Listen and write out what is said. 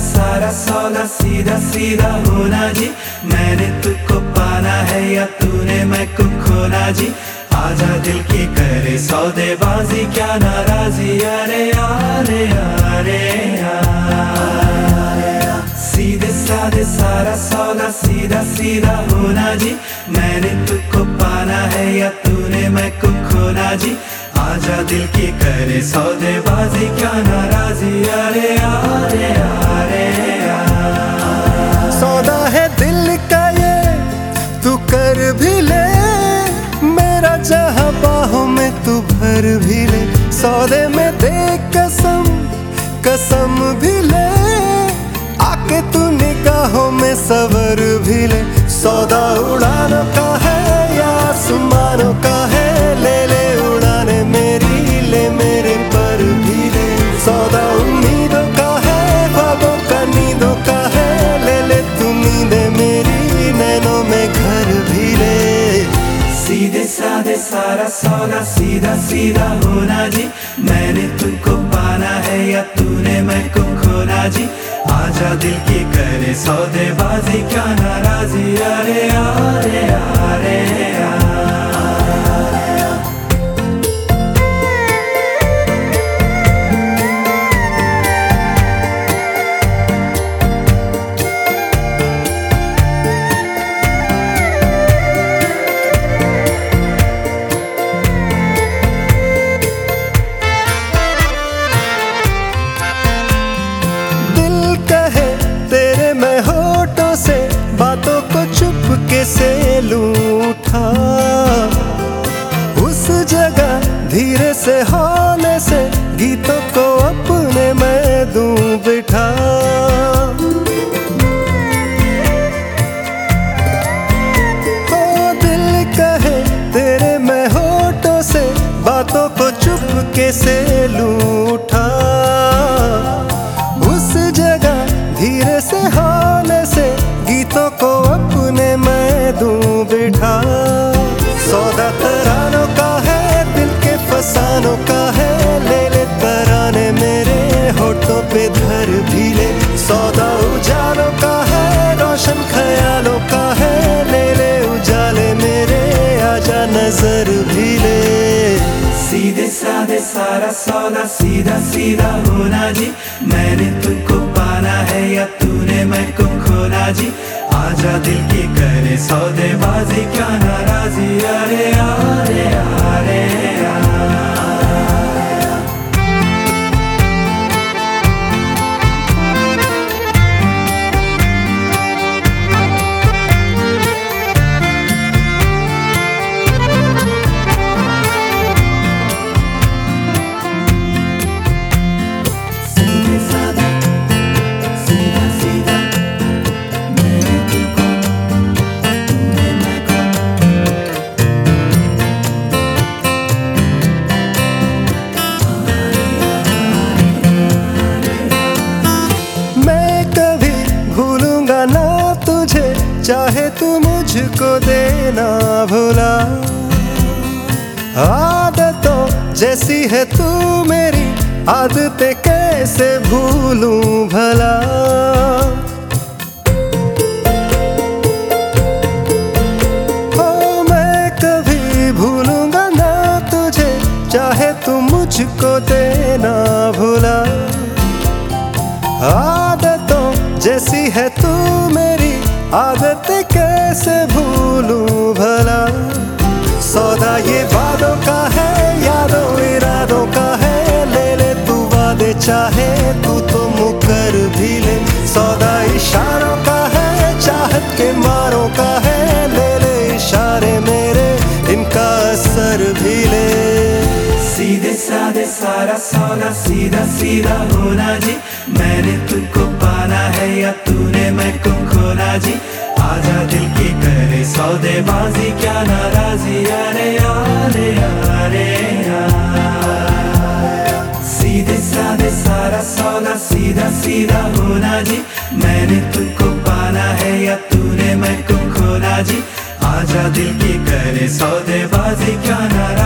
सारा सौदा, सीधा सीधा होना जी। मैंने तुझको पाना है या तूने मैं को खोना जी। आजा दिल की करे सौदेबाजी, क्या नाराजी। अरे अरे अरे। सीधे साधे सारा सौदा, सीधा सीधा होना जी। मैंने तुझको पाना है या तूने मैं को खोना जी। आजा दिल की करे सौदेबाजी, क्या नाराजी? अरे अरे अरे सौदा है दिल का ये, तू कर भी ले। मेरा जहाँ बाहों में तू भर भी ले। सौदे में दे कसम कसम भी ले। आके तू निगाहों में सवर भी ले। सौदा उड़ानों का है सीधे सारा सौदा सीधा सीधा होना जी। मैंने तुमको पाना है या तूने मैं को खोना जी। आजा दिल की करे सौदेबाजी, क्या नाराजी। धीरे से होने से गीतों को अपने मैं दूँ बिठा। ओ दिल कहे तेरे मैं होठों से बातों को चुपके से लूठा नज़र भी ले। सीधे साधे सारा सौदा, सीधा सीधा होना जी। मैंने तुमको पाना है या तूने मैं को खोना जी। आजा दिल की करे सौदेबाजी, क्या नाराजी। अरे अरे अरे सीधे चाहे तू मुझको देना भुला। आदतों जैसी है तू मेरी, आदतें कैसे भूलूं भला? ओ मैं कभी भूलूँगा ना तुझे, चाहे तू मुझको देना भुला। आदतों जैसी है तू मेरी आदत कैसे भूलू भला? सौदा ये वादों का है, यादों इरादों का है। ले ले, तू वादे चाहे, तू तो मुकर भी ले। सौदा इशारों सारा सौदा, सीधा सीधा होना जी। मैंने तुमको पाना है या तूने मैं को खोना जी। आजा दिल की करे सौदेबाजी, क्या नाराजी। अरे अरे अरे सीधे, साधे, सारा सौदा, सीधा सीधा होना जी। मैंने तुमको पाना है या तूने मैं को खोना जी। आजा दिल की करे सौदेबाजी, क्या नाराज़।